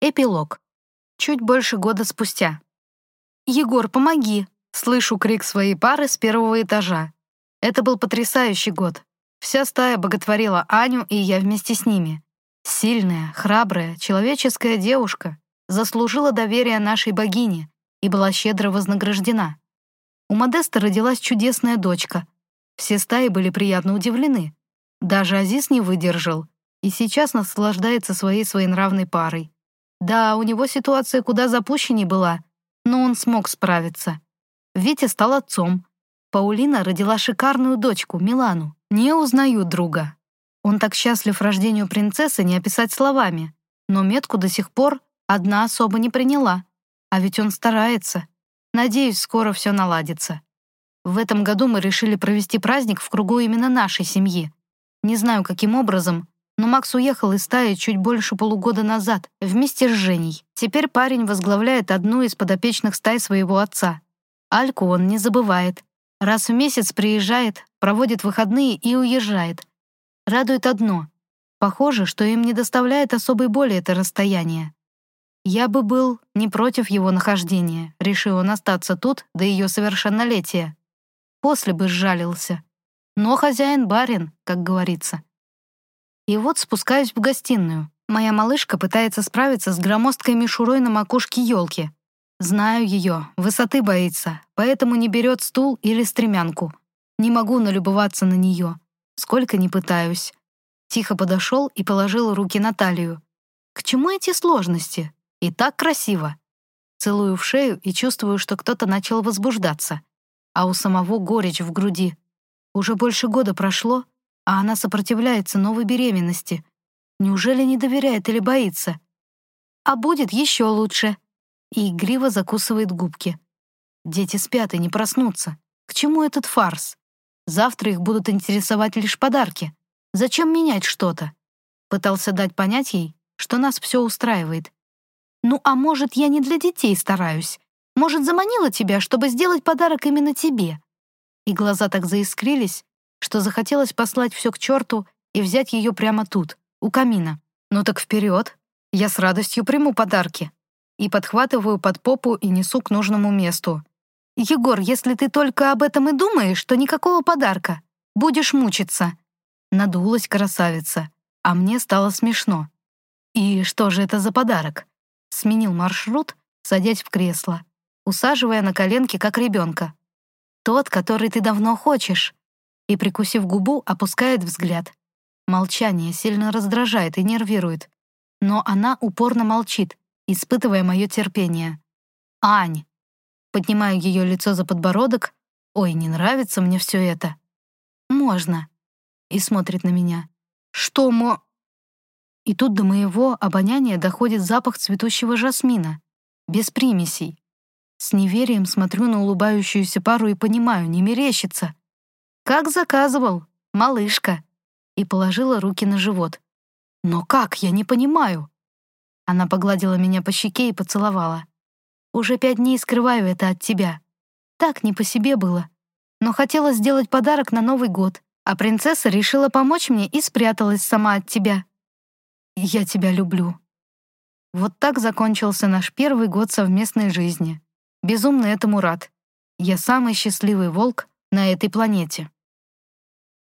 Эпилог. Чуть больше года спустя. «Егор, помоги!» Слышу крик своей пары с первого этажа. Это был потрясающий год. Вся стая боготворила Аню, и я вместе с ними. Сильная, храбрая, человеческая девушка заслужила доверие нашей богини и была щедро вознаграждена. У Модеста родилась чудесная дочка. Все стаи были приятно удивлены. Даже Азиз не выдержал и сейчас наслаждается своей своенравной парой. Да, у него ситуация куда запущенней была, но он смог справиться. Витя стал отцом. Паулина родила шикарную дочку, Милану. Не узнаю друга. Он так счастлив рождению принцессы не описать словами, но метку до сих пор одна особо не приняла. А ведь он старается. Надеюсь, скоро все наладится. В этом году мы решили провести праздник в кругу именно нашей семьи. Не знаю, каким образом, но Макс уехал из стаи чуть больше полугода назад, вместе с Женей. Теперь парень возглавляет одну из подопечных стай своего отца. Альку он не забывает. Раз в месяц приезжает, проводит выходные и уезжает. Радует одно. Похоже, что им не доставляет особой боли это расстояние. Я бы был не против его нахождения, решил он остаться тут до ее совершеннолетия. После бы сжалился. Но хозяин барин, как говорится. И вот спускаюсь в гостиную. Моя малышка пытается справиться с громоздкой мишурой на макушке елки. Знаю ее, высоты боится, поэтому не берет стул или стремянку. Не могу налюбоваться на нее. Сколько не пытаюсь. Тихо подошел и положил руки на талию. К чему эти сложности? И так красиво. Целую в шею и чувствую, что кто-то начал возбуждаться. А у самого горечь в груди. Уже больше года прошло, а она сопротивляется новой беременности. Неужели не доверяет или боится? А будет еще лучше. И игриво закусывает губки. Дети спят и не проснутся. К чему этот фарс? Завтра их будут интересовать лишь подарки. Зачем менять что-то? Пытался дать понять ей, что нас все устраивает. Ну а может, я не для детей стараюсь? Может, заманила тебя, чтобы сделать подарок именно тебе? И глаза так заискрились, что захотелось послать все к черту и взять ее прямо тут, у камина. Ну так вперед, я с радостью приму подарки. И подхватываю под попу и несу к нужному месту. «Егор, если ты только об этом и думаешь, то никакого подарка. Будешь мучиться». Надулась красавица, а мне стало смешно. «И что же это за подарок?» Сменил маршрут, садясь в кресло, усаживая на коленки, как ребенка. «Тот, который ты давно хочешь и, прикусив губу, опускает взгляд. Молчание сильно раздражает и нервирует. Но она упорно молчит, испытывая мое терпение. «Ань!» Поднимаю ее лицо за подбородок. «Ой, не нравится мне все это». «Можно». И смотрит на меня. «Что, мо...» И тут до моего обоняния доходит запах цветущего жасмина. Без примесей. С неверием смотрю на улыбающуюся пару и понимаю, не мерещится. «Как заказывал, малышка», и положила руки на живот. «Но как? Я не понимаю». Она погладила меня по щеке и поцеловала. «Уже пять дней скрываю это от тебя. Так не по себе было. Но хотела сделать подарок на Новый год, а принцесса решила помочь мне и спряталась сама от тебя. Я тебя люблю». Вот так закончился наш первый год совместной жизни. Безумно этому рад. Я самый счастливый волк на этой планете.